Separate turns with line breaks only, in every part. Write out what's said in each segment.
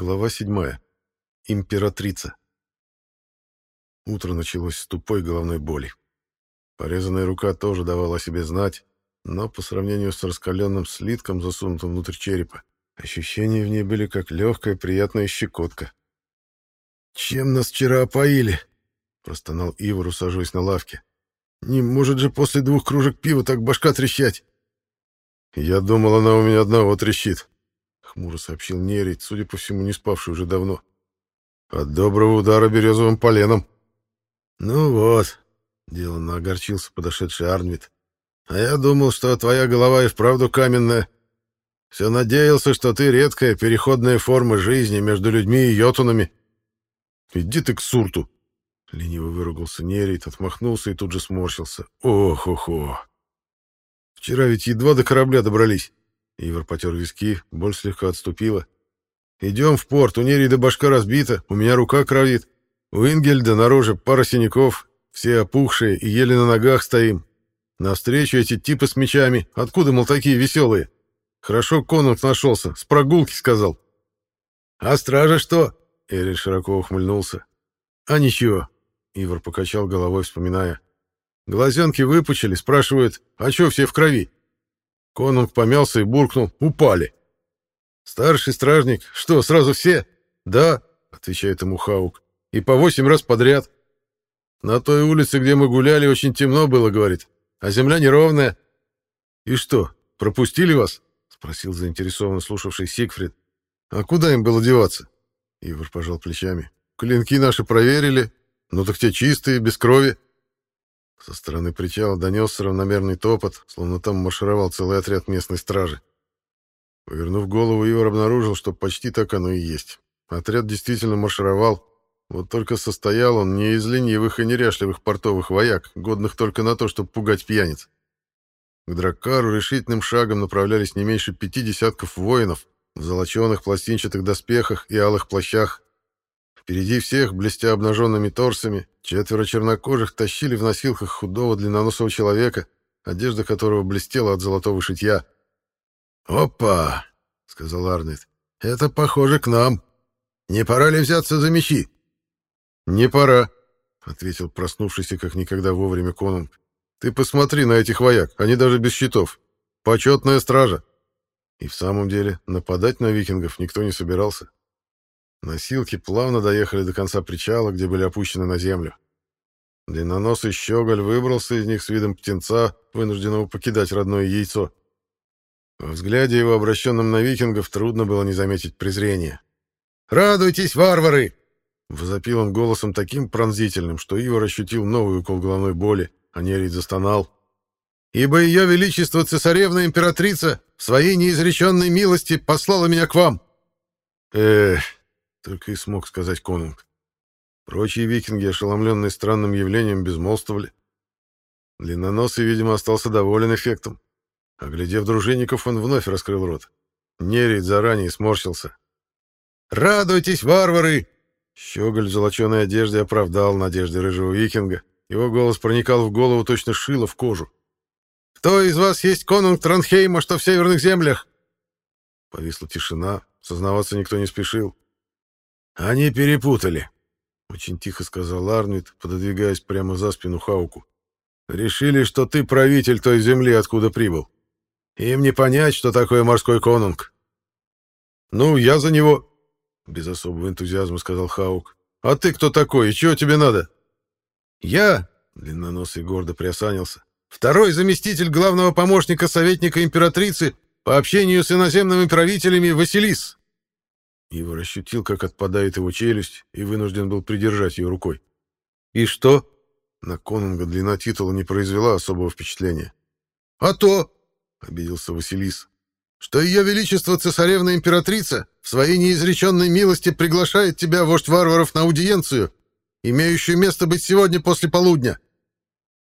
Глава 7. Императрица. Утро началось с тупой головной боли. Порезанная рука тоже давала о себе знать, но по сравнению с раскаленным слитком, засунутым внутрь черепа, ощущения в ней были как легкая приятная щекотка. «Чем нас вчера опоили?» — простонал Ивар, усаживаясь на лавке. «Не может же после двух кружек пива так башка трещать!» «Я думал, она у меня одного трещит», хмуро сообщил Нерит, судя по всему, не спавший уже давно. От доброго удара березовым поленом. Ну вот, деланно огорчился подошедший Арнвид. А я думал, что твоя голова и вправду каменная. Все надеялся, что ты редкая переходная форма жизни между людьми и йотунами. Иди ты к сурту. Лениво выругался Нерит, отмахнулся и тут же сморщился. Ох-охо. Вчера ведь едва до корабля добрались. Ивар потер виски, боль слегка отступила. «Идем в порт, у Нерида башка разбита, у меня рука кровит. У Ингельда на пара синяков, все опухшие и еле на ногах стоим. Навстречу эти типы с мечами, откуда, мол, такие веселые? Хорошо конунг нашелся, с прогулки сказал». «А стража что?» — Эрин широко ухмыльнулся. «А ничего», — Ивар покачал головой, вспоминая. «Глазенки выпучили, спрашивают, а чё все в крови?» Конунг помялся и буркнул «Упали». «Старший стражник? Что, сразу все?» «Да», — отвечает ему Хаук, — «и по восемь раз подряд». «На той улице, где мы гуляли, очень темно было, — говорит, — а земля неровная». «И что, пропустили вас?» — спросил заинтересованно слушавший Сигфрид. «А куда им было деваться?» Ивар пожал плечами. «Клинки наши проверили, ну так те чистые, без крови». Со стороны причала донесся равномерный топот, словно там маршировал целый отряд местной стражи. Повернув голову, Ивар обнаружил, что почти так оно и есть. Отряд действительно маршировал, вот только состоял он не из ленивых и неряшливых портовых вояк, годных только на то, чтобы пугать пьяниц. К Драккару решительным шагом направлялись не меньше пяти десятков воинов в золоченых пластинчатых доспехах и алых плащах, Впереди всех, блестя обнаженными торсами, четверо чернокожих тащили в носилках худого длинноносого человека, одежда которого блестела от золотого шитья. «Опа!» — сказал Арнольд. «Это похоже к нам. Не пора ли взяться за мечи?» «Не пора», — ответил проснувшийся как никогда вовремя конунг. «Ты посмотри на этих вояк, они даже без щитов. Почетная стража». И в самом деле нападать на викингов никто не собирался. Носилки плавно доехали до конца причала, где были опущены на землю. Длинноносый щеголь выбрался из них с видом птенца, вынужденного покидать родное яйцо. Во взгляде его, обращенном на викингов, трудно было не заметить презрения. «Радуйтесь, варвары!» Возопил он голосом таким пронзительным, что Ивар ощутил новый укол головной боли, а Нерит застонал. «Ибо ее величество цесаревна-императрица в своей неизреченной милости послала меня к вам!» «Эх!» Только и смог сказать конунг. Прочие викинги, ошеломленные странным явлением, безмолвствовали. Длинноносый, видимо, остался доволен эффектом. Оглядев дружинников, он вновь раскрыл рот. Нерит заранее сморщился. «Радуйтесь, варвары!» Щеголь в золоченой одежде оправдал надежды рыжего викинга. Его голос проникал в голову точно шило в кожу. «Кто из вас есть конунг Транхейма, что в северных землях?» Повисла тишина, сознаваться никто не спешил. «Они перепутали», — очень тихо сказал Арнвид, пододвигаясь прямо за спину Хауку. «Решили, что ты правитель той земли, откуда прибыл. Им не понять, что такое морской конунг». «Ну, я за него...» — без особого энтузиазма сказал Хаук. «А ты кто такой и чего тебе надо?» «Я...» — длинноносый гордо приосанился. «Второй заместитель главного помощника советника императрицы по общению с иноземными правителями Василис». Ивар ощутил, как отпадает его челюсть, и вынужден был придержать ее рукой. «И что?» На Конунга длина титула не произвела особого впечатления. «А то!» — обиделся Василис. «Что ее величество цесаревна-императрица в своей неизреченной милости приглашает тебя, вождь варваров, на аудиенцию, имеющую место быть сегодня после полудня.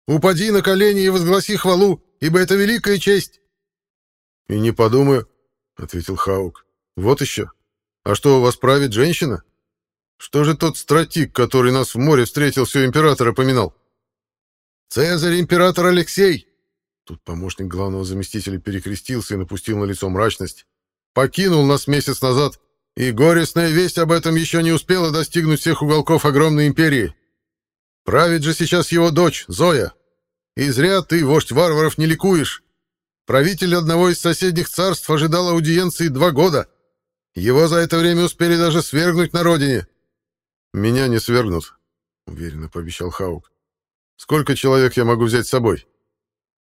Упади на колени и возгласи хвалу, ибо это великая честь!» «И не подумаю», — ответил Хаук. «Вот еще, а что, вас правит женщина? Что же тот стратик, который нас в море встретил, все императора поминал? Цезарь император Алексей! Тут помощник главного заместителя перекрестился и напустил на лицо мрачность. Покинул нас месяц назад. и горестная весть об этом еще не успела достигнуть всех уголков огромной империи. Правит же сейчас его дочь, Зоя. И зря ты, вождь варваров, не ликуешь. Правитель одного из соседних царств ожидал аудиенции два года. Его за это время успели даже свергнуть на родине. Меня не свергнут, — уверенно пообещал Хаук. Сколько человек я могу взять с собой?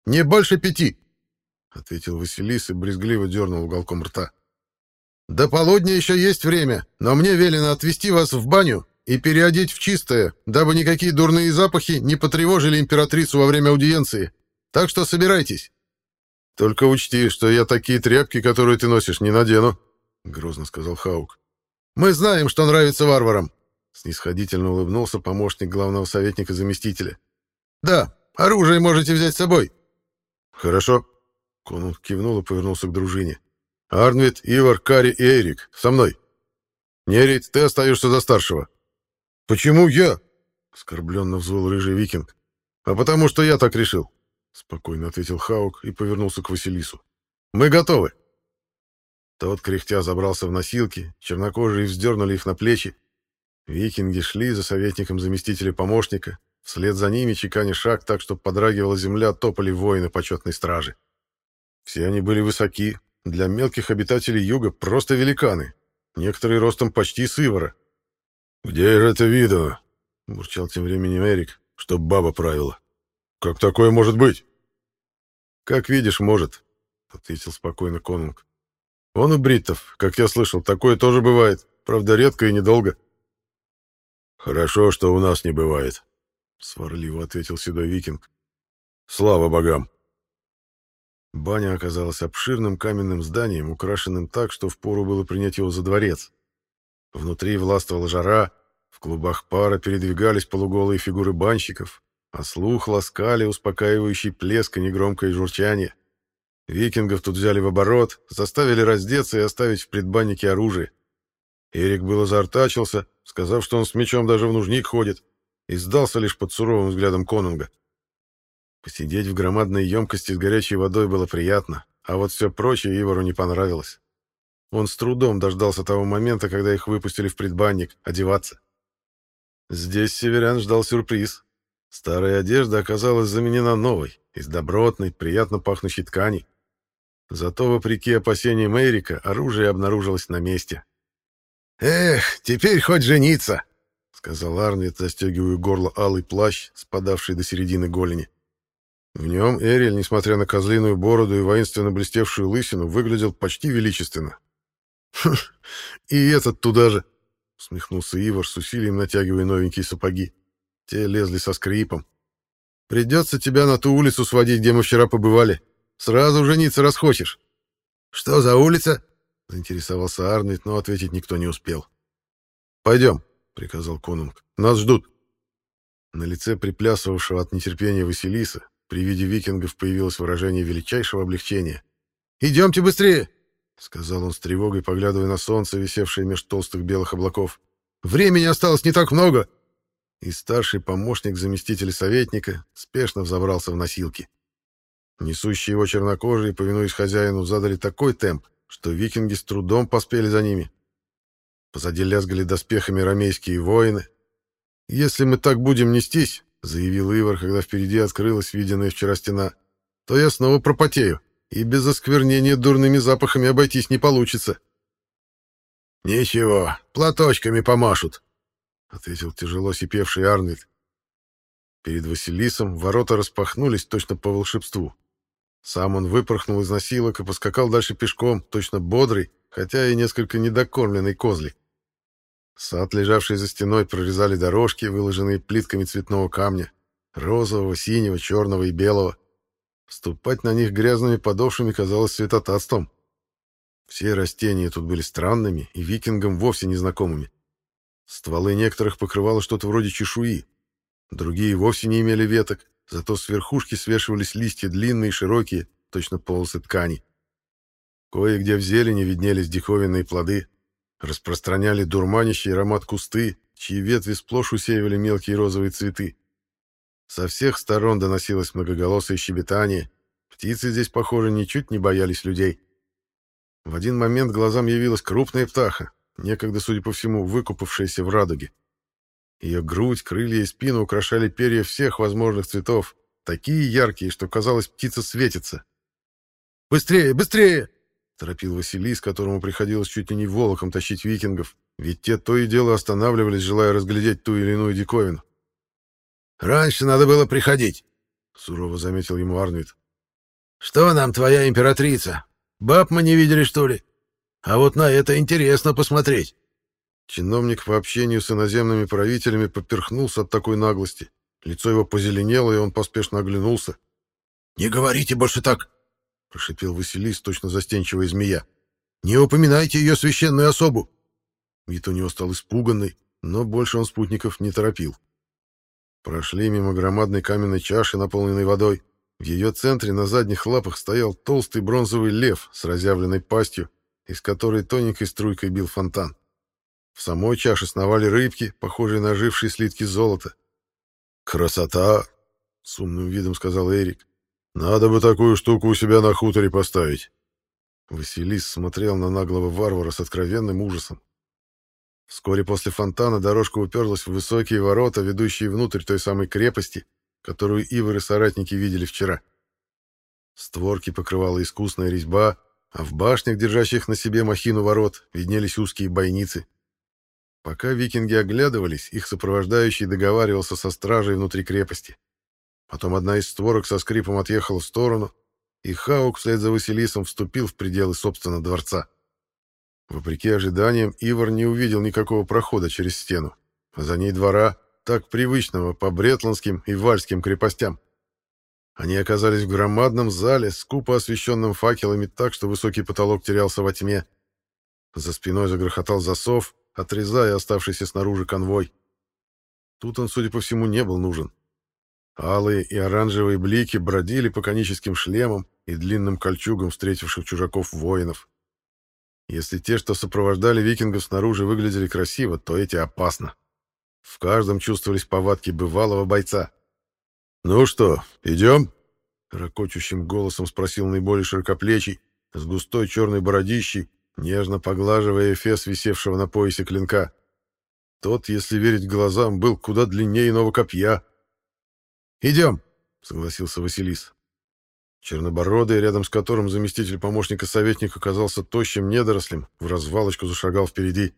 Не больше пяти, — ответил Василис и брезгливо дернул уголком рта. До полудня еще есть время, но мне велено отвезти вас в баню и переодеть в чистое, дабы никакие дурные запахи не потревожили императрицу во время аудиенции. Так что собирайтесь. Только учти, что я такие тряпки, которые ты носишь, не надену, — грозно сказал Хаук. Мы знаем, что нравится варварам, — снисходительно улыбнулся помощник главного советника заместителя. Да, оружие можете взять с собой. Хорошо. Конунг кивнул и повернулся к дружине. Арнвид, Ивар, Кари и Эрик, со мной. Нерит, ты остаешься за старшего. Почему я? Оскорбленно взвыл рыжий викинг. А потому что я так решил, спокойно ответил Хаук и повернулся к Василису. Мы готовы. Тот, кряхтя, забрался в носилки, чернокожие вздернули их на плечи. Викинги шли за советником заместителя помощника, вслед за ними, чеканя шаг так, что подрагивала земля, топали воины почетной стражи. Все они были высоки, для мелких обитателей юга просто великаны, некоторые ростом почти с Ивара. «Где же это видно?» — бурчал тем временем Эрик, — «чтоб баба правила. Как такое может быть?» «Как видишь, может», — ответил спокойно Конунг. «Он у бриттов, как я слышал, такое тоже бывает, правда, редко и недолго». «Хорошо, что у нас не бывает», — сварливо ответил седой викинг. «Слава богам!» Баня оказалась обширным каменным зданием, украшенным так, что впору было принять его за дворец. Внутри властвовала жара, в клубах пара передвигались полуголые фигуры банщиков, а слух ласкали успокаивающий плеск и негромкое журчание. Викингов тут взяли в оборот, заставили раздеться и оставить в предбаннике оружие. Эрик было заортачился, сказав, что он с мечом даже в нужник ходит, и сдался лишь под суровым взглядом конунга. Посидеть в громадной емкости с горячей водой было приятно, а вот все прочее Ивору не понравилось. Он с трудом дождался того момента, когда их выпустили в предбанник одеваться. Здесь северян ждал сюрприз. Старая одежда оказалась заменена новой, из добротной, приятно пахнущей ткани. Зато, вопреки опасениям Эрика, оружие обнаружилось на месте. «Эх, теперь хоть жениться!» — сказал Арнвид, застегивая горло алый плащ, спадавший до середины голени. В нем Эриль, несмотря на козлиную бороду и воинственно блестевшую лысину, выглядел почти величественно. «И этот туда же!» — усмехнулся Ивар, с усилием натягивая новенькие сапоги. Те лезли со скрипом. «Придется тебя на ту улицу сводить, где мы вчера побывали. Сразу жениться расхочешь». «Что за улица?» — заинтересовался Арнольд, но ответить никто не успел. «Пойдем», — приказал конунг. «Нас ждут». На лице приплясывавшего от нетерпения Василиса при виде викингов появилось выражение величайшего облегчения. «Идемте быстрее!» — сказал он с тревогой, поглядывая на солнце, висевшее меж толстых белых облаков. «Времени осталось не так много!» И старший помощник заместителя советника спешно взобрался в носилки. Несущие его чернокожие, повинуясь хозяину, задали такой темп, что викинги с трудом поспели за ними. Позади лязгали доспехами ромейские воины. «Если мы так будем нестись, — заявил Ивар, когда впереди открылась виденная вчера стена, — то я снова пропотею, и без осквернения дурными запахами обойтись не получится. — Ничего, платочками помашут, — ответил тяжело сипевший Арнольд. Перед Василисом ворота распахнулись точно по волшебству. Сам он выпорхнул из носилок и поскакал дальше пешком, точно бодрый, хотя и несколько недокормленный козли. Сад, лежавший за стеной, прорезали дорожки, выложенные плитками цветного камня, розового, синего, черного и белого. Ступать на них грязными подошвами казалось святотатством. Все растения тут были странными и викингам вовсе незнакомыми. Стволы некоторых покрывало что-то вроде чешуи, другие вовсе не имели веток, зато с верхушки свешивались листья длинные и широкие, точно полосы ткани. Кое-где в зелени виднелись диковинные плоды, распространяли дурманящий аромат кусты, чьи ветви сплошь усеивали мелкие розовые цветы. Со всех сторон доносилось многоголосое щебетание. Птицы здесь, похоже, ничуть не боялись людей. В один момент глазам явилась крупная птаха, некогда, судя по всему, выкупавшаяся в радуге. Ее грудь, крылья и спину украшали перья всех возможных цветов, такие яркие, что, казалось, птица светится. «Быстрее, быстрее!» — торопил Василис, которому приходилось чуть ли не волоком тащить викингов, ведь те то и дело останавливались, желая разглядеть ту или иную диковину.
«Раньше надо было приходить», — сурово заметил ему Арнвид. «Что нам твоя императрица? Баб мы не видели, что ли? А вот на это интересно посмотреть».
Чиновник по общению с иноземными правителями поперхнулся от такой наглости. Лицо его позеленело, и он поспешно оглянулся.
«Не говорите больше так!» — прошипел Василис, точно застенчивая змея. «Не упоминайте ее священную особу!»
Вид у него стал испуганный, но больше он спутников не торопил. Прошли мимо громадной каменной чаши, наполненной водой. В ее центре на задних лапах стоял толстый бронзовый лев с разъявленной пастью, из которой тоненькой струйкой бил фонтан. В самой чаше сновали рыбки, похожие на ожившие слитки золота.
«Красота!» — с умным видом сказал Эрик. «Надо бы такую штуку у себя на хуторе поставить».
Василис смотрел на наглого варвара с откровенным ужасом. Вскоре после фонтана дорожка уперлась в высокие ворота, ведущие внутрь той самой крепости, которую Ивар и соратники видели вчера. Створки покрывала искусная резьба, а в башнях, держащих на себе махину ворот, виднелись узкие бойницы. Пока викинги оглядывались, их сопровождающий договаривался со стражей внутри крепости. Потом одна из створок со скрипом отъехала в сторону, и Хаук вслед за Василисом вступил в пределы собственного дворца. Вопреки ожиданиям, Ивар не увидел никакого прохода через стену, за ней двора, так привычного по бретландским и вальским крепостям. Они оказались в громадном зале, скупо освещенном факелами так, что высокий потолок терялся во тьме. За спиной загрохотал засов, отрезая оставшийся снаружи конвой. Тут он, судя по всему, не был нужен. Алые и оранжевые блики бродили по коническим шлемам и длинным кольчугам встретивших чужаков воинов. Если те, что сопровождали викингов снаружи, выглядели красиво, то эти опасно. В каждом чувствовались повадки бывалого бойца.
«Ну что, идем?»
— ракочущим голосом спросил наиболее широкоплечий, с густой черной бородищей, нежно поглаживая эфес висевшего на поясе клинка. Тот, если верить глазам, был куда длиннее иного копья.
«Идем!»
— согласился Василис. Чернобородый, рядом с которым заместитель помощника советника оказался тощим недорослем, в развалочку зашагал впереди.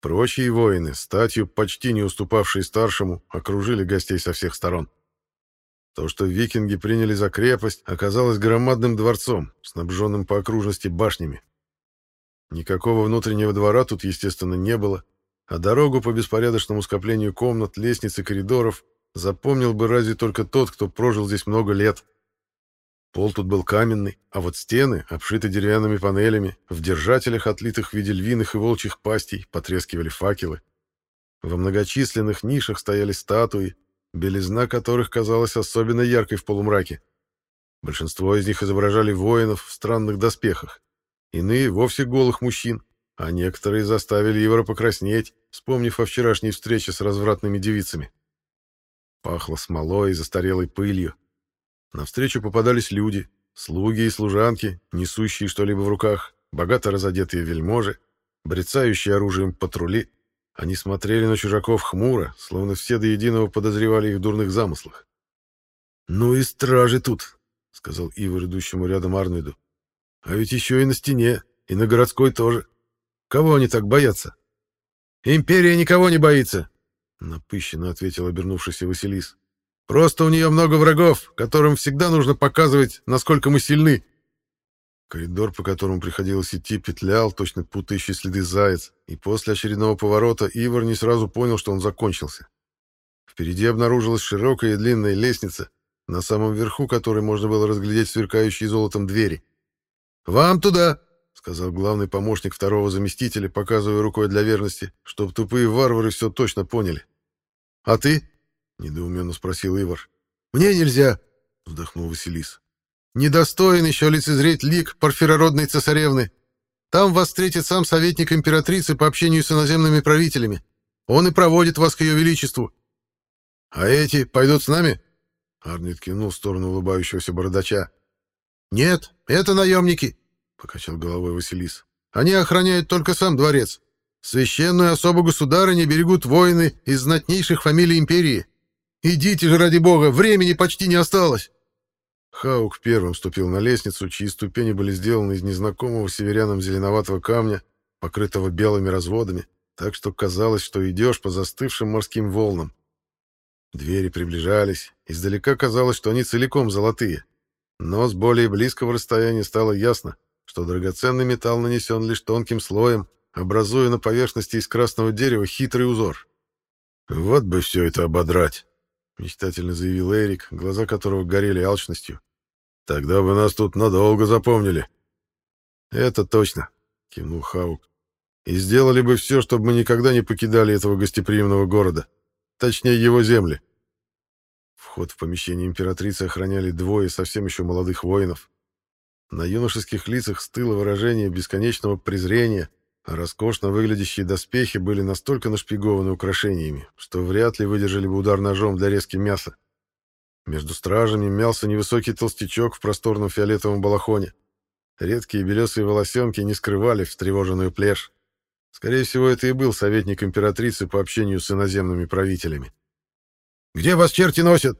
Прочие воины, статью почти не уступавшие старшему, окружили гостей со всех сторон. То, что викинги приняли за крепость, оказалось громадным дворцом, снабженным по окружности башнями. Никакого внутреннего двора тут, естественно, не было, а дорогу по беспорядочному скоплению комнат, лестниц и коридоров запомнил бы разве только тот, кто прожил здесь много лет. Пол тут был каменный, а вот стены, обшиты деревянными панелями, в держателях, отлитых в виде львиных и волчьих пастей, потрескивали факелы. Во многочисленных нишах стояли статуи, белизна которых казалась особенно яркой в полумраке. Большинство из них изображали воинов в странных доспехах, иные — вовсе голых мужчин, а некоторые заставили Ивара покраснеть, вспомнив о вчерашней встрече с развратными девицами. Пахло смолой и застарелой пылью. Навстречу попадались люди, слуги и служанки, несущие что-либо в руках, богато разодетые вельможи, брецающие оружием патрули. Они смотрели на чужаков хмуро, словно все до единого подозревали их в дурных замыслах. «Ну и стражи тут», — сказал Ивар, идущему рядом Арнольду. «А ведь еще и на стене, и на городской тоже. Кого они так боятся?» «Империя никого не боится», — напыщенно ответил обернувшийся Василис. Просто у нее много врагов, которым всегда нужно показывать, насколько мы сильны. Коридор, по которому приходилось идти, петлял, точно путающий следы заяц, и после очередного поворота Ивар не сразу понял, что он закончился. Впереди обнаружилась широкая и длинная лестница, на самом верху которой можно было разглядеть сверкающие золотом двери. «Вам туда!» — сказал главный помощник второго заместителя, показывая рукой для верности, чтобы тупые варвары все точно поняли. «А ты?» — недоуменно спросил Ивар. «Мне нельзя», — вздохнул Василис. «Недостоин еще лицезреть лик парфирородной цесаревны. Там вас встретит сам советник императрицы по общению с иноземными правителями. Он и проводит вас к ее величеству». «А эти пойдут с нами?» Арнит кинул в сторону улыбающегося бородача. «Нет, это наемники», — покачал головой Василис. «Они охраняют только сам дворец.
Священную особу государыни берегут воины из знатнейших фамилий империи. Идите же, ради бога, времени почти не осталось!»
Хаук первым вступил на лестницу, чьи ступени были сделаны из незнакомого северянам зеленоватого камня, покрытого белыми разводами, так что казалось, что идешь по застывшим морским волнам. Двери приближались, издалека казалось, что они целиком золотые. Но с более близкого расстояния стало ясно, что драгоценный металл нанесен лишь тонким слоем, образуя на поверхности из красного дерева хитрый узор. «Вот бы все это ободрать!» — мечтательно заявил Эрик, глаза которого горели алчностью. «Тогда бы нас тут надолго запомнили». «Это точно», — кивнул Хаук. «И сделали бы все, чтобы мы никогда не покидали этого гостеприимного города. Точнее, его земли». Вход в помещение императрицы охраняли двое совсем еще молодых воинов. На юношеских лицах стыло выражение бесконечного презрения — роскошно выглядящие доспехи были настолько нашпигованы украшениями, что вряд ли выдержали бы удар ножом для резки мяса. Между стражами мялся невысокий толстячок в просторном фиолетовом балахоне. Редкие белесые волосенки не скрывали встревоженную плешь. Скорее всего, это и был советник императрицы по общению с иноземными правителями.
«Где вас черти носят?»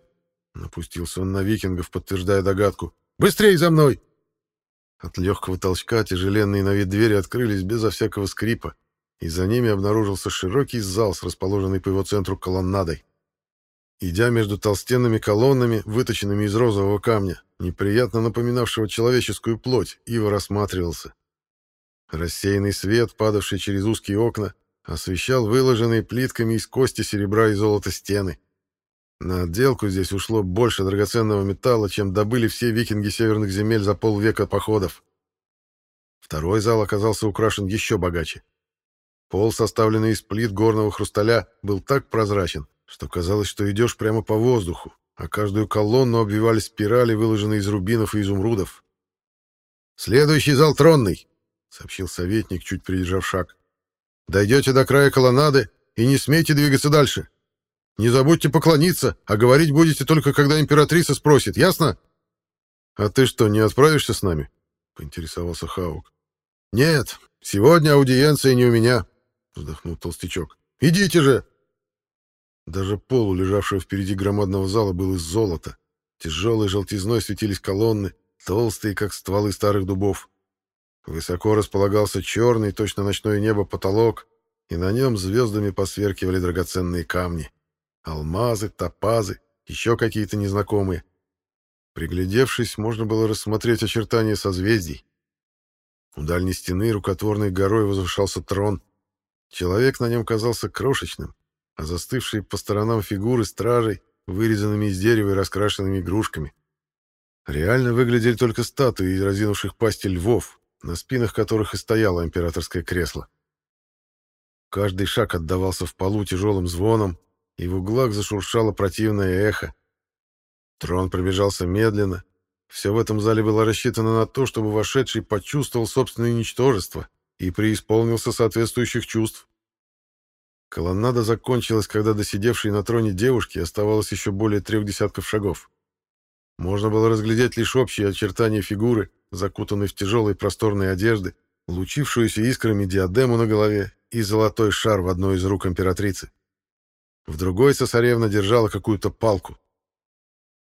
Напустился он на викингов, подтверждая догадку.
«Быстрей за мной!»
От легкого толчка тяжеленные на вид двери открылись безо всякого скрипа, и за ними обнаружился широкий зал с расположенной по его центру колоннадой. Идя между толстенными колоннами, выточенными из розового камня, неприятно напоминавшего человеческую плоть, Ива рассматривался. Рассеянный свет, падавший через узкие окна, освещал выложенные плитками из кости, серебра и золота стены. На отделку здесь ушло больше драгоценного металла, чем добыли все викинги северных земель за полвека походов. Второй зал оказался украшен еще богаче. Пол, составленный из плит горного хрусталя, был так прозрачен, что казалось, что идешь прямо по воздуху, а каждую колонну обвивали спирали, выложенные из рубинов и изумрудов.
«Следующий зал тронный», — сообщил советник, чуть придержав шаг. «Дойдете до края колоннады и не смейте двигаться дальше. Не забудьте поклониться, а говорить будете только, когда императрица спросит, ясно?»
«А ты что, не отправишься с нами?» — поинтересовался Хаук.
«Нет, сегодня аудиенция не у меня», — вздохнул толстячок. «Идите же!»
Даже пол, лежавшего впереди громадного зала, был из золота. Тяжелой желтизной светились колонны, толстые, как стволы старых дубов. Высоко располагался черный, точно ночное небо, потолок, и на нем звездами посверкивали драгоценные камни. Алмазы, топазы, еще какие-то незнакомые. Приглядевшись, можно было рассмотреть очертания созвездий. У дальней стены рукотворной горой возвышался трон. Человек на нем казался крошечным, а застывшие по сторонам фигуры стражей, вырезанными из дерева и раскрашенными игрушками. Реально выглядели только статуи из разинувших пасти львов, на спинах которых и стояло императорское кресло. Каждый шаг отдавался в полу тяжелым звоном, и в углах зашуршало противное эхо. Трон пробежался медленно. Все в этом зале было рассчитано на то, чтобы вошедший почувствовал собственное ничтожество и преисполнился соответствующих чувств. Колоннада закончилась, когда до сидевшей на троне девушки оставалось еще более трех десятков шагов. Можно было разглядеть лишь общие очертания фигуры, закутанной в тяжелые просторные одежды, лучившуюся искрами диадему на голове и золотой шар в одной из рук императрицы. В другой цесаревна держала какую-то палку.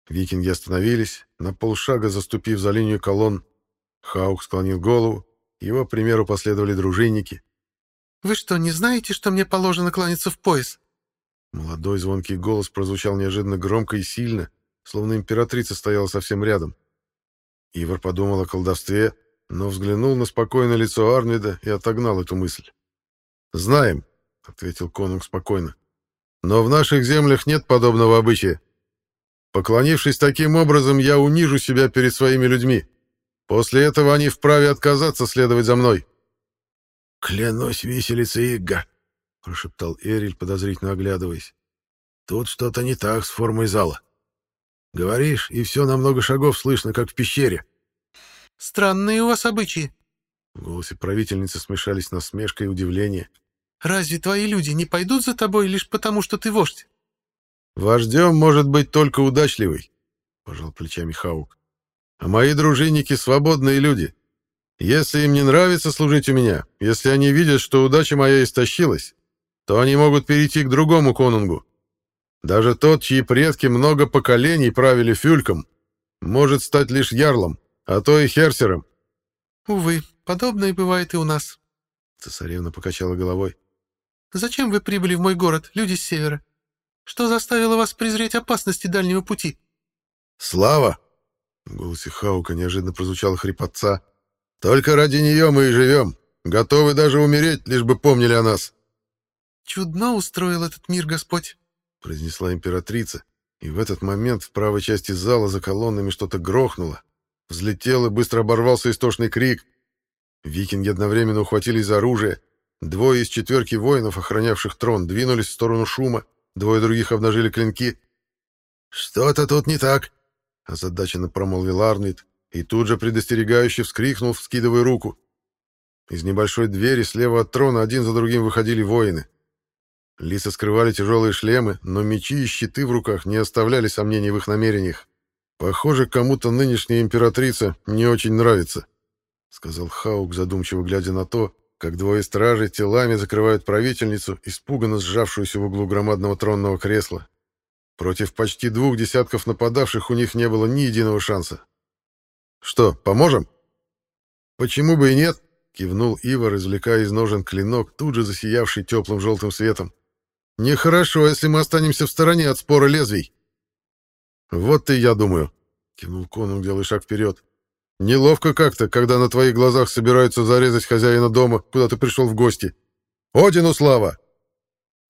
Викинги остановились, на полшага заступив за линию колонн. Хаук склонил голову, его примеру последовали дружинники.
«Вы что, не знаете, что мне положено кланяться в пояс?»
Молодой звонкий голос прозвучал неожиданно громко и сильно, словно императрица стояла совсем рядом. Ивар подумал о колдовстве, но взглянул на спокойное лицо Арнвида и отогнал эту мысль. «Знаем», — ответил конунг спокойно. Но в наших землях нет подобного обычая. Поклонившись таким образом, я унижу себя перед своими людьми. После этого они вправе отказаться следовать за мной.
— Клянусь виселицей Игга, — прошептал Эриль, подозрительно оглядываясь. — Тут что-то не так с формой зала. Говоришь, и все на много шагов слышно, как в пещере.
— Странные у вас обычаи.
В голосе правительницы смешались насмешка и удивление.
Разве твои люди не пойдут за тобой лишь потому, что ты вождь?
Вождем может быть только удачливый, пожал плечами Хаук. А мои дружинники свободные люди. Если им не нравится служить у меня, если они видят, что удача моя истощилась, то они могут перейти к другому конунгу. Даже тот, чьи предки много поколений правили фюльком, может стать лишь ярлом, а то и херсером.
Увы, подобное бывает и у нас.
Цесаревна покачала головой.
Зачем вы прибыли в мой город, люди с севера? Что заставило вас презреть опасности дальнего пути?
Слава! В голосе Хаука неожиданно прозвучала хрипотца. Только ради нее мы и живем. Готовы даже умереть, лишь бы помнили о нас.
Чудно устроил этот мир Господь,
произнесла императрица, и в этот момент в правой части зала за колоннами что-то грохнуло. Взлетел и быстро оборвался истошный крик. Викинги одновременно ухватились за оружие. Двое из четверки воинов, охранявших трон, двинулись в сторону шума, двое других обнажили клинки.
«Что-то тут не так», —
озадаченно промолвил Арнит, и тут же предостерегающе вскрикнул, вскидывая руку. Из небольшой двери слева от трона один за другим выходили воины. Лица скрывали тяжелые шлемы, но мечи и щиты в руках не оставляли сомнений в их намерениях. Похоже, кому-то нынешняя императрица не очень нравится, — сказал Хаук, задумчиво глядя на то, как двое стражей телами закрывают правительницу, испуганно сжавшуюся в углу громадного тронного кресла. Против почти двух десятков нападавших у них не было ни единого шанса. «Что, поможем?» «Почему бы и нет?» — кивнул Ивар, извлекая из ножен клинок, тут же засиявший теплым желтым светом. «Нехорошо, если мы останемся в стороне от спора лезвий». «Вот и я думаю», — кивнул Конунг, делая шаг вперед. «Неловко как-то, когда на твоих глазах собираются зарезать хозяина дома, куда ты пришел в гости. Одину слава!»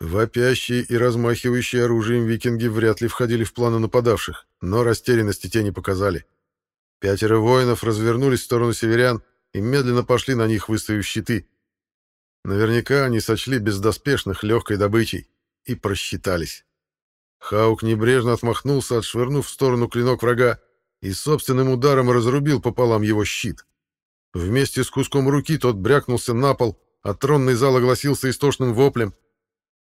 Вопящие и размахивающие оружием викинги вряд ли входили в планы нападавших, но растерянности те не показали. Пятеро воинов развернулись в сторону северян и медленно пошли на них, выставив щиты. Наверняка они сочли бездоспешных легкой добычей и просчитались. Хаук небрежно отмахнулся, отшвырнув в сторону клинок врага, и собственным ударом разрубил пополам его щит. Вместе с куском руки тот брякнулся на пол, а тронный зал огласился истошным воплем.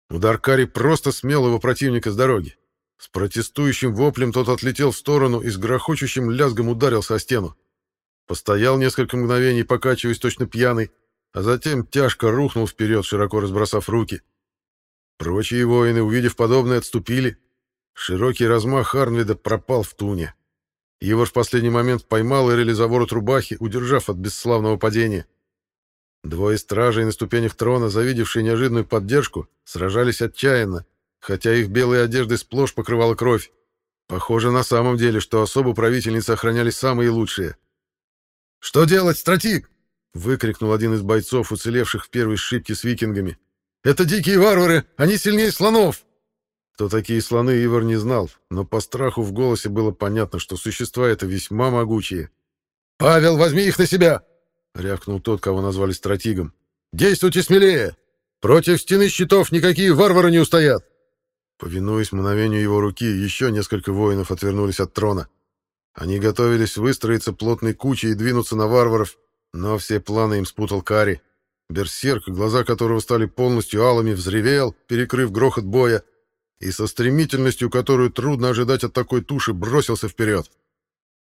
Удар Кари просто смел его противника с дороги. С протестующим воплем тот отлетел в сторону и с грохочущим лязгом ударился о стену. Постоял несколько мгновений, покачиваясь точно пьяный, а затем тяжко рухнул вперед, широко разбросав руки. Прочие воины, увидев подобное, отступили. Широкий размах Арнвида пропал в туне. Его в последний момент поймал Эрели за ворот рубахи, удержав от бесславного падения. Двое стражей на ступенях трона, завидевшие неожиданную поддержку, сражались отчаянно, хотя их белые одежды сплошь покрывала кровь. Похоже на самом деле, что особо правительницы охраняли самые лучшие. «Что делать, стратик?» — выкрикнул один из бойцов, уцелевших в первой сшибке с викингами. «Это дикие варвары! Они сильнее слонов!» Кто такие слоны, Ивар не знал, но по страху в голосе было понятно, что существа это весьма могучие. «Павел, возьми их на себя!» — рявкнул тот, кого назвали стратигом. «Действуйте смелее! Против стены щитов никакие варвары не устоят!» Повинуясь мгновению его руки, еще несколько воинов отвернулись от трона. Они готовились выстроиться плотной кучей и двинуться на варваров, но все планы им спутал Кари. Берсерк, глаза которого стали полностью алыми, взревел, перекрыв грохот боя, и со стремительностью, которую трудно ожидать от такой туши, бросился вперед.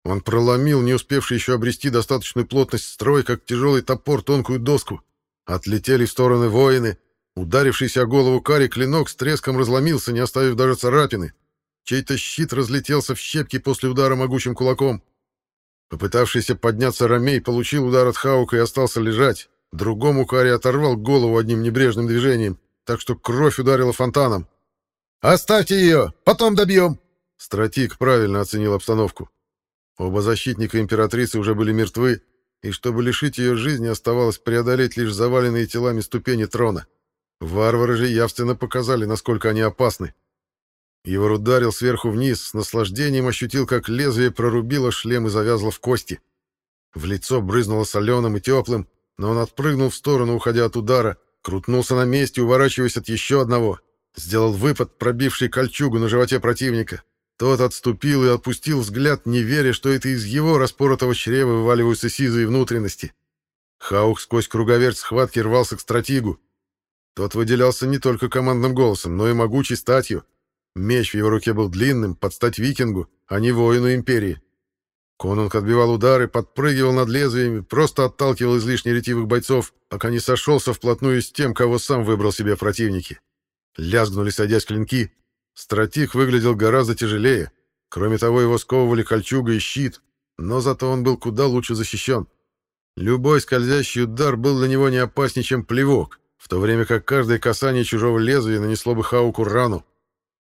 Он проломил, не успевший еще обрести достаточную плотность строй, как тяжелый топор тонкую доску. Отлетели в стороны воины, Ударившийся о голову Кари клинок с треском разломился, не оставив даже царапины. Чей-то щит разлетелся в щепки после удара могучим кулаком. Попытавшийся подняться Ромей получил удар от Хаука и остался лежать. Другому Кари оторвал голову одним небрежным движением, так что кровь ударила фонтаном. «Оставьте ее! Потом добьем!» Стратик правильно оценил обстановку. Оба защитника императрицы уже были мертвы, и чтобы лишить ее жизни, оставалось преодолеть лишь заваленные телами ступени трона. Варвары же явственно показали, насколько они опасны. Ивар ударил сверху вниз, с наслаждением ощутил, как лезвие прорубило шлем и завязло в кости. В лицо брызнуло соленым и теплым, но он отпрыгнул в сторону, уходя от удара, крутнулся на месте, уворачиваясь от еще одного. Сделал выпад, пробивший кольчугу на животе противника. Тот отступил и отпустил взгляд, не веря, что это из его распоротого чрева вываливаются сизые внутренности. Хаук сквозь круговерть схватки рвался к стратигу. Тот выделялся не только командным голосом, но и могучей статью. Меч в его руке был длинным, под стать викингу, а не воину империи. Конунг отбивал удары, подпрыгивал над лезвиями, просто отталкивал излишне ретивых бойцов, пока не сошелся вплотную с тем, кого сам выбрал себе противники. Лязгнули, садясь клинки. Стратик выглядел гораздо тяжелее. Кроме того, его сковывали кольчуга и щит, но зато он был куда лучше защищен. Любой скользящий удар был для него не опаснее, чем плевок, в то время как каждое касание чужого лезвия нанесло бы Хауку рану.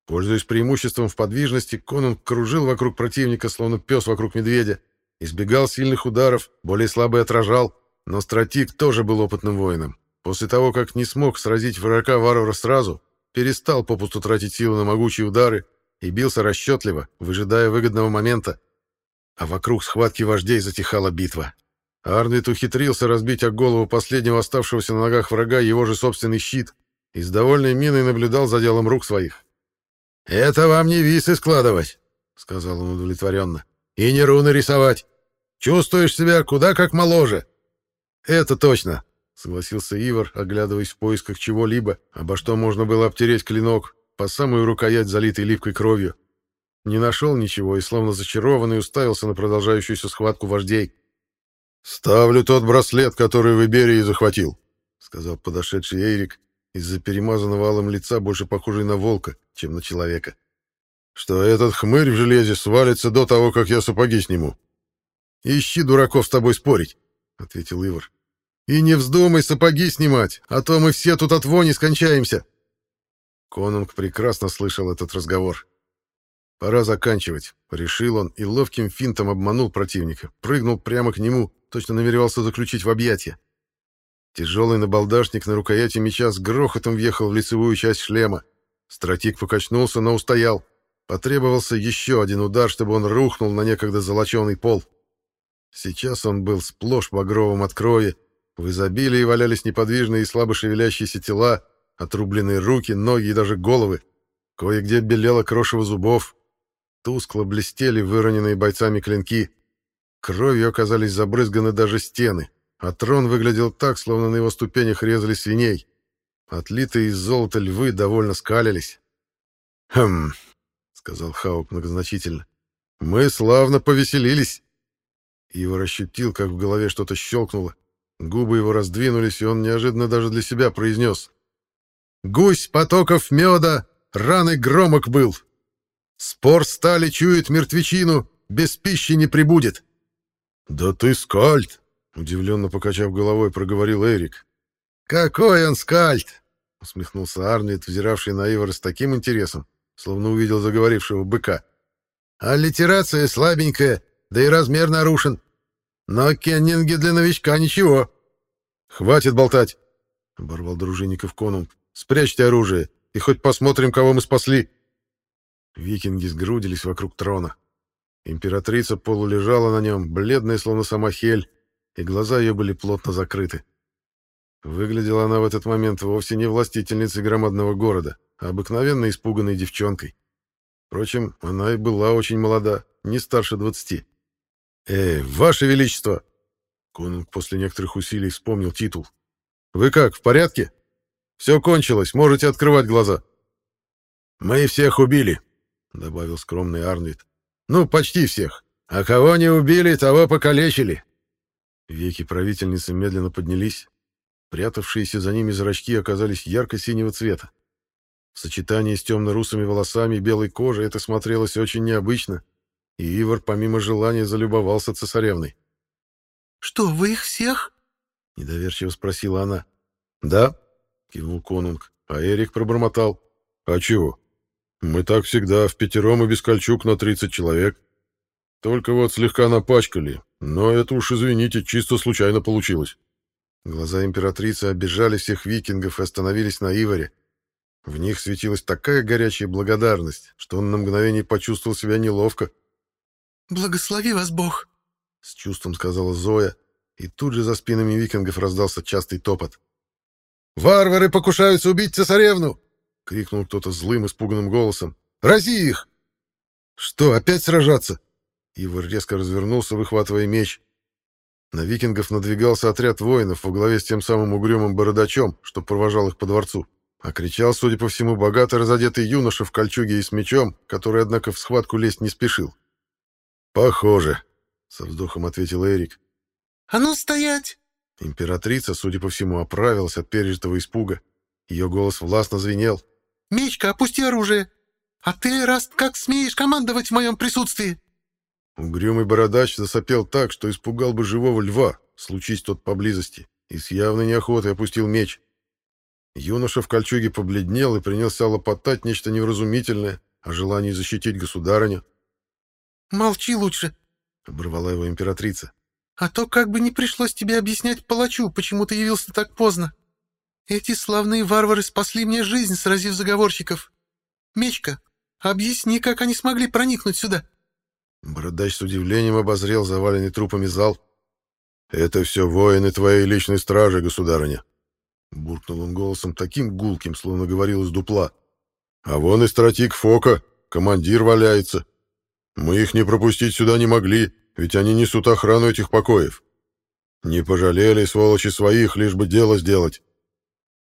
Пользуясь преимуществом в подвижности, Конунг кружил вокруг противника, словно пес вокруг медведя, избегал сильных ударов, более слабый отражал, но стратик тоже был опытным воином. После того, как не смог сразить врага варвара сразу, перестал попусту тратить силы на могучие удары и бился расчетливо, выжидая выгодного момента. А вокруг схватки вождей затихала битва. Арнвид ухитрился разбить о голову последнего оставшегося на ногах врага его же собственный щит и с довольной миной наблюдал за делом рук своих.
«Это вам не висы складывать», — сказал он удовлетворенно. «И не руны рисовать. Чувствуешь себя куда как моложе».
«Это точно», — согласился Ивар, оглядываясь в поисках чего-либо, обо что можно было обтереть клинок, по самую рукоять, залитой липкой кровью. Не нашел ничего и, словно зачарованный, уставился на продолжающуюся схватку вождей. «Ставлю тот браслет, который в Иберии захватил», — сказал подошедший Эйрик, из-за перемазанного алым лица, больше похожий на волка, чем на человека. «Что этот хмырь в железе свалится до того, как я сапоги сниму». «Ищи дураков с тобой спорить», — ответил Ивар. «И не вздумай сапоги снимать, а то мы все тут от вони скончаемся». Конунг прекрасно слышал этот разговор. «Пора заканчивать», — решил он и ловким финтом обманул противника, прыгнул прямо к нему, точно намеревался заключить в объятия. Тяжелый набалдашник на рукояти меча с грохотом въехал в лицевую часть шлема. Стратик покачнулся, но устоял. Потребовался еще один удар, чтобы он рухнул на некогда золоченый пол. Сейчас он был сплошь багровым от крови. В изобилии валялись неподвижные и слабо шевелящиеся тела, отрубленные руки, ноги и даже головы. Кое-где белело крошево зубов. Тускло блестели выроненные бойцами клинки. Кровью оказались забрызганы даже стены а трон выглядел так, словно на его ступенях резали свиней. Отлитые из золота львы довольно скалились. «Хм», — сказал Хаук многозначительно, — «мы славно повеселились». Ивар ощутил, как в голове что-то щелкнуло. Губы его раздвинулись, и он неожиданно даже для себя произнес. «Гусь потоков меда, раны громок был. Спор стали чует мертвечину, без пищи не прибудет». «Да ты скальд!» Удивленно покачав головой, проговорил Эрик. «Какой он скальд!» — усмехнулся Арнвид, взиравший на Ивара с таким интересом, словно увидел заговорившего быка. «А литерация слабенькая, да и размер нарушен. Но кеннинги для новичка ничего». «Хватит болтать!» — оборвал дружинников конунг. «Спрячьте оружие, и хоть посмотрим, кого мы спасли». Викинги сгрудились вокруг трона. Императрица полулежала на нем, бледная, словно сама Хель, и глаза ее были плотно закрыты. Выглядела она в этот момент вовсе не властительницей громадного города, а обыкновенно испуганной девчонкой. Впрочем, она и была очень молода, не старше двадцати. «Эй, ваше величество!» Конунг после некоторых усилий вспомнил титул. «Вы как, в порядке? Все кончилось, можете открывать глаза».
«Мы всех убили», — добавил скромный Арнвид. «Ну, почти всех. А кого не убили, того покалечили.
Веки правительницы медленно поднялись. Прятавшиеся за ними зрачки оказались ярко-синего цвета. В сочетании с темно-русыми волосами и белой кожей это смотрелось очень необычно, и Ивар, помимо желания, залюбовался цесаревной.
«Что, вы их всех?»
— недоверчиво спросила она. «Да», — кивнул конунг, а Эрик пробормотал. «А чего? Мы так всегда, в пятером и без кольчуг на тридцать человек. Только вот слегка напачкали, но это уж, извините, чисто случайно получилось. Глаза императрицы обижали всех викингов и остановились на Иваре. В них светилась такая горячая благодарность, что он на мгновение почувствовал себя неловко.
«Благослови вас Бог!»
— с чувством сказала Зоя, и тут же за спинами викингов раздался частый топот. «Варвары покушаются убить цесаревну!» — крикнул кто-то злым, испуганным голосом. «Рази их!» «Что, опять сражаться?» Ивар резко развернулся, выхватывая меч. На викингов надвигался отряд воинов во главе с тем самым угрюмым бородачом, что провожал их по дворцу. А кричал, судя по всему, богато разодетый юноша в кольчуге и с мечом, который, однако, в схватку лезть не спешил. «Похоже», — со вздохом ответил Эрик.
«А ну, стоять!»
Императрица, судя по всему, оправилась от пережитого испуга. Ее голос властно звенел.
«Мечка, опусти оружие! А ты, Раст, как смеешь командовать в моем присутствии?»
Угрюмый бородач засопел так, что испугал бы живого льва, случись тот поблизости, и с явной неохотой опустил меч. Юноша в кольчуге побледнел и принялся лопотать нечто невразумительное о желании защитить государыню.
«Молчи лучше», —
оборвала его императрица.
«А то как бы не пришлось тебе объяснять палачу, почему ты явился так поздно. Эти славные варвары спасли мне жизнь, сразив заговорщиков. Мечка, объясни, как они смогли проникнуть сюда».
Бородач с удивлением обозрел заваленный трупами зал. «Это все воины твоей личной стражи, государыня», — буркнул он голосом таким гулким, словно говорил из дупла. «А вон и стратик Фока, командир валяется. Мы их не пропустить сюда не могли, ведь они несут охрану этих покоев. Не пожалели, сволочи, своих, лишь бы дело сделать».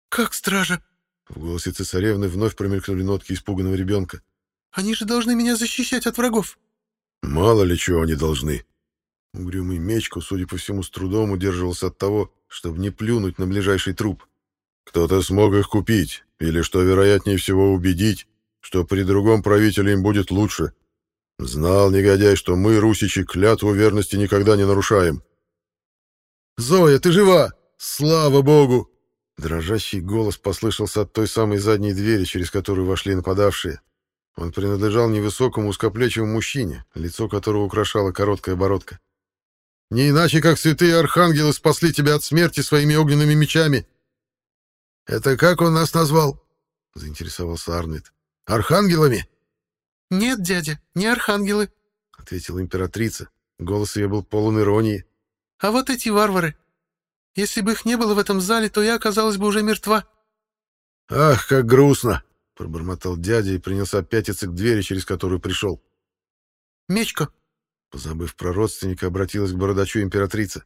«Как стража?»
В голосе цесаревны вновь промелькнули нотки испуганного ребенка.
«Они же должны меня защищать от врагов».
«Мало ли чего они должны». Угрюмый мечку, судя по всему, с трудом удерживался от того, чтобы не плюнуть на ближайший труп. «Кто-то смог их купить, или, что вероятнее всего, убедить, что при другом правителе им будет лучше. Знал негодяй, что мы, русичи, клятву верности никогда не нарушаем». «Зоя, ты жива! Слава богу!» Дрожащий голос послышался от той самой задней двери, через которую вошли нападавшие. Он принадлежал невысокому узкоплечему мужчине, лицо которого украшала короткая бородка. «Не иначе, как святые архангелы спасли тебя от смерти своими огненными мечами!»
«Это как он нас назвал?» — заинтересовался Арнет. «Архангелами?»
«Нет, дядя, не архангелы», —
ответила императрица. Голос ее был полон иронии.
«А вот эти варвары. Если бы их не было в этом зале, то я оказалась бы уже мертва».
«Ах, как грустно!» — пробормотал дядя и принялся пятиться к двери, через которую пришел.
«Мечко!»
— позабыв про родственника, обратилась к бородачу императрица.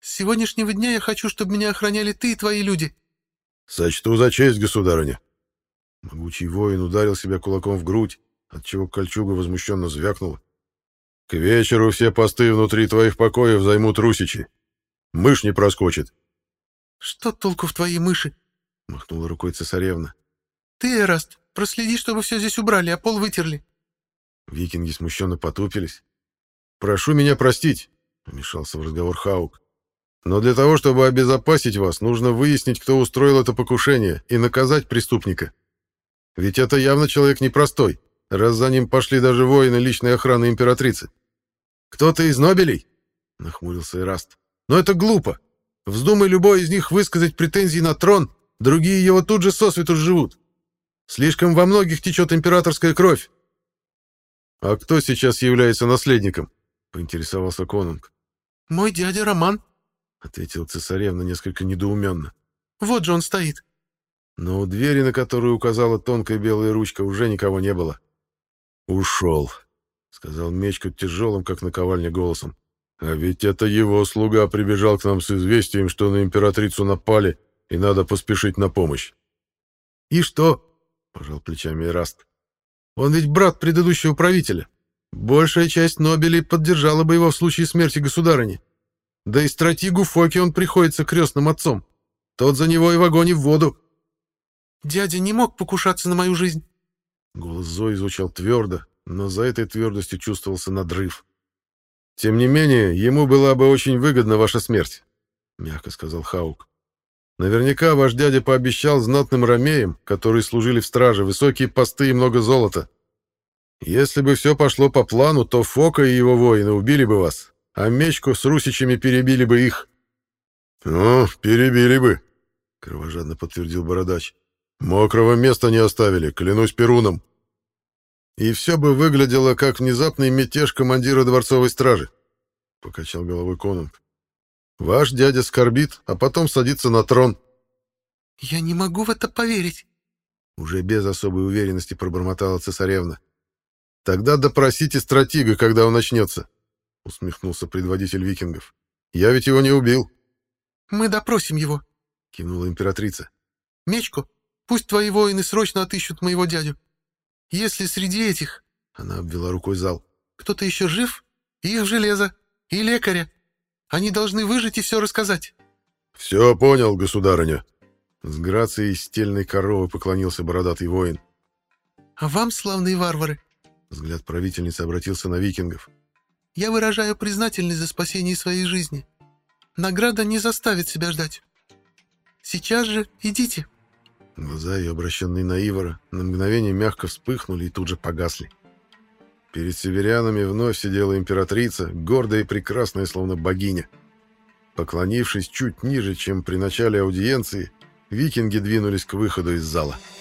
«С сегодняшнего дня я хочу, чтобы меня охраняли ты и твои люди».
«Сочту за честь, государыня!» Могучий воин ударил себя кулаком в грудь, отчего кольчуга возмущенно звякнула. «К вечеру все посты внутри твоих покоев займут русичи. Мышь не проскочит».
«Что толку в твоей мыши?»
— махнула рукой цесаревна.
«Ты, Эраст, проследи, чтобы все здесь убрали, а пол вытерли».
Викинги смущенно потупились. «Прошу меня простить», — вмешался в разговор Хаук. «Но для того, чтобы обезопасить вас, нужно выяснить, кто устроил это покушение, и наказать преступника. Ведь это явно человек непростой, раз за ним пошли даже воины личной охраны императрицы. Кто-то из Нобелей?» — нахмурился Эраст. «Но это глупо. Вздумай любой из них высказать претензии на трон, другие его тут же сосвету живут. Слишком во многих течет императорская кровь. А кто сейчас является наследником? Поинтересовался Конунг.
Мой дядя Роман,
ответил цесаревна несколько недоуменно.
Вот же он стоит.
Но у двери, на которую указала тонкая белая ручка, уже никого не было. «Ушел», — сказал Мечка тяжелым, как наковальня, голосом. «А ведь это его слуга прибежал к нам с известием, что на императрицу напали, и надо поспешить на помощь».
«И что?»
— пожал плечами Эраст.
«Он ведь брат предыдущего правителя. Большая часть Нобелей поддержала бы его в случае смерти государыни. Да и стратегу Фоки он приходится крестным отцом. Тот за него и в огонь и в воду». «Дядя не мог покушаться на мою жизнь».
Голос Зои звучал твердо, но за этой твердостью чувствовался надрыв. «Тем не менее, ему была бы очень выгодна ваша смерть», — мягко сказал Хаук. Наверняка ваш дядя пообещал знатным ромеям, которые служили в страже, высокие посты и много золота. Если бы все пошло по плану, то Фока и его воины убили бы вас, а мечку с русичами перебили бы их. — Ну, перебили бы, — кровожадно подтвердил Бородач. — Мокрого места не оставили, клянусь Перуном. И все бы выглядело, как внезапный мятеж командира дворцовой стражи, — покачал головой Конунг. Ваш дядя скорбит, а потом садится на трон.
Я не могу в это поверить.
Уже без особой уверенности пробормотала цесаревна. Тогда допросите стратега, когда он начнется, усмехнулся предводитель викингов. Я ведь его не убил.
Мы допросим его,
кивнула императрица.
Мечку, пусть твои воины срочно отыщут моего дядю. Если среди этих,
она обвела рукой зал,
кто-то еще жив, их железо, и лекаря. Они должны выжить и все рассказать».
«Все понял, государыня». С грацией стельной коровы поклонился бородатый воин.
«А вам, славные варвары?» Взгляд правительницы обратился на викингов. «Я выражаю признательность за спасение своей жизни. Награда не заставит себя ждать. Сейчас же идите».
Глаза ее, обращенные на Ивара, на мгновение мягко вспыхнули и тут же погасли. Перед северянами вновь сидела императрица, гордая и прекрасная, словно богиня. Поклонившись чуть ниже, чем при начале аудиенции, викинги двинулись к выходу из зала. —